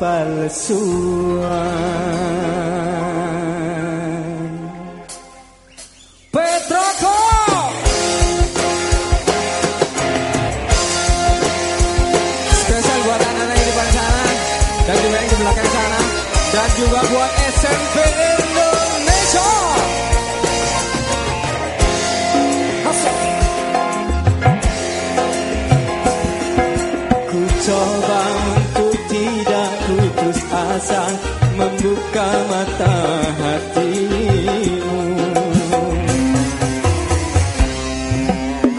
kepalsuan. Petroko! Spesial buat anak-anak di depan sana Dan juga yang di belakang sana Dan juga buat rasa membuka mata hatimu.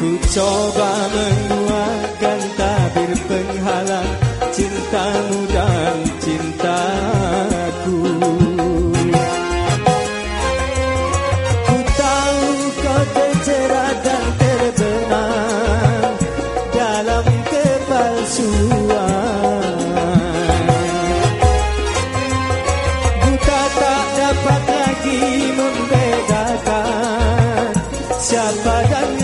Ku coba menguatkan tabir penghalang cintamu dan se apaga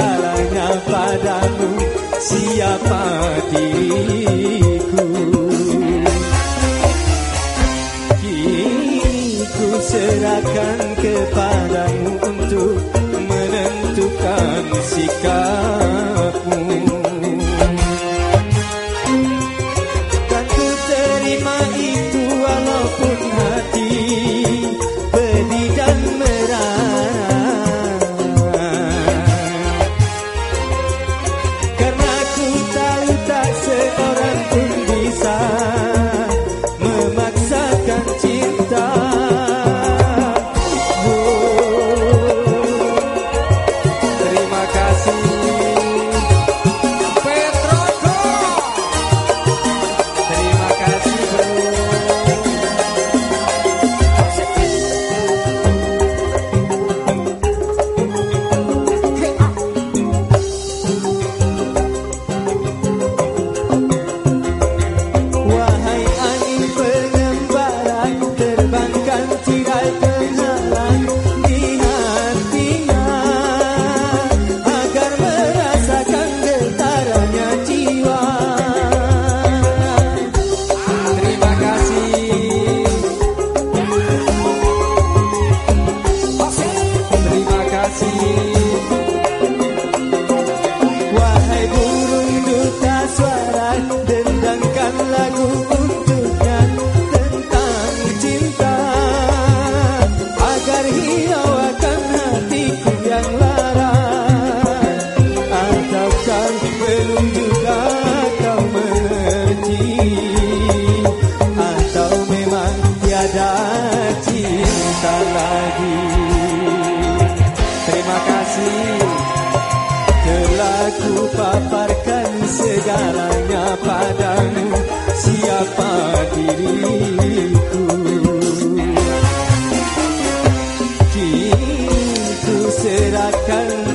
segalanya padamu siapa diriku? Kini ku serahkan kepada paparkan segalanya padamu. Siapa diriku? Kini ku serahkan